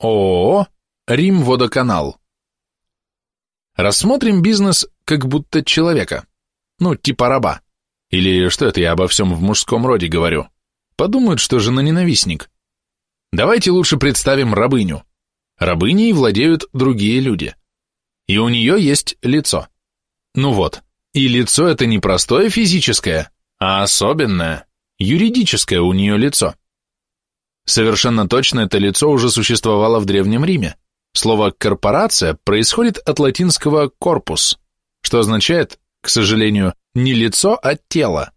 ООО «Рим-водоканал». Рассмотрим бизнес как будто человека, ну, типа раба. Или что это я обо всем в мужском роде говорю? Подумают, что жена ненавистник. Давайте лучше представим рабыню. Рабыней владеют другие люди. И у нее есть лицо. Ну вот, и лицо это не простое физическое, а особенное, юридическое у нее лицо. Совершенно точно это лицо уже существовало в Древнем Риме. Слово «корпорация» происходит от латинского «корпус», что означает, к сожалению, не лицо, а тело.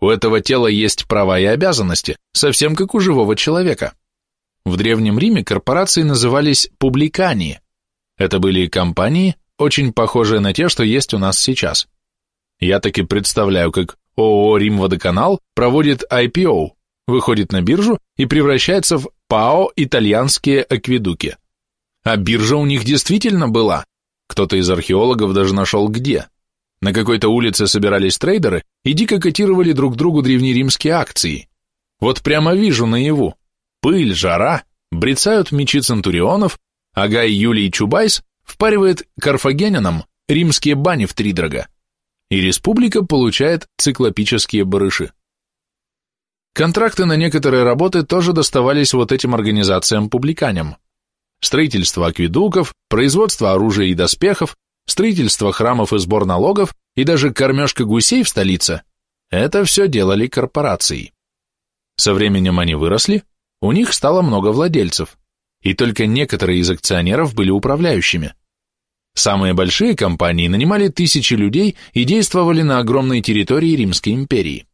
У этого тела есть права и обязанности, совсем как у живого человека. В Древнем Риме корпорации назывались публикани. Это были компании, очень похожие на те, что есть у нас сейчас. Я таки представляю, как ООО «Римводоканал» проводит IPO, выходит на биржу и превращается в ПАО «Итальянские акведуки». А биржа у них действительно была. Кто-то из археологов даже нашел где. На какой-то улице собирались трейдеры и дико котировали друг другу древнеримские акции. Вот прямо вижу наяву. Пыль, жара, брецают мечи центурионов, а Гай Юлий Чубайс впаривает карфагенянам римские бани в втридорога. И республика получает циклопические барыши. Контракты на некоторые работы тоже доставались вот этим организациям-публиканям. Строительство акведуков, производство оружия и доспехов, строительство храмов и сбор налогов и даже кормежка гусей в столице – это все делали корпорации. Со временем они выросли, у них стало много владельцев, и только некоторые из акционеров были управляющими. Самые большие компании нанимали тысячи людей и действовали на огромной территории Римской империи.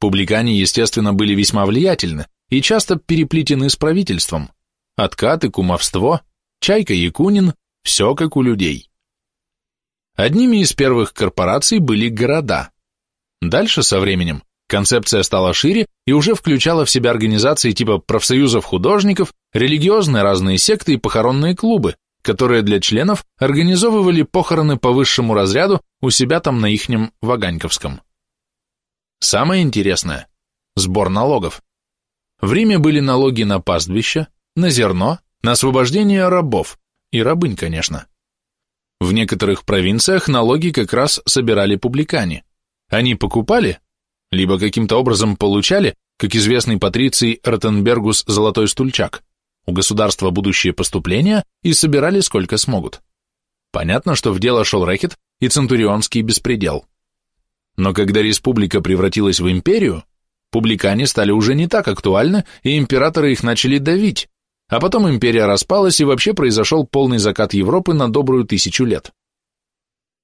Публикане, естественно, были весьма влиятельны и часто переплетены с правительством. Откаты, кумовство, Чайка Якунин – все как у людей. Одними из первых корпораций были города. Дальше, со временем, концепция стала шире и уже включала в себя организации типа профсоюзов художников, религиозные разные секты и похоронные клубы, которые для членов организовывали похороны по высшему разряду у себя там на ихнем Ваганьковском. Самое интересное – сбор налогов. В Риме были налоги на пастбища, на зерно, на освобождение рабов, и рабынь, конечно. В некоторых провинциях налоги как раз собирали публикане. Они покупали, либо каким-то образом получали, как известный патриций Ротенбергус золотой стульчак, у государства будущие поступления и собирали сколько смогут. Понятно, что в дело шел рэкет и центурионский беспредел. Но когда республика превратилась в империю, публикане стали уже не так актуальны, и императоры их начали давить, а потом империя распалась и вообще произошел полный закат Европы на добрую тысячу лет.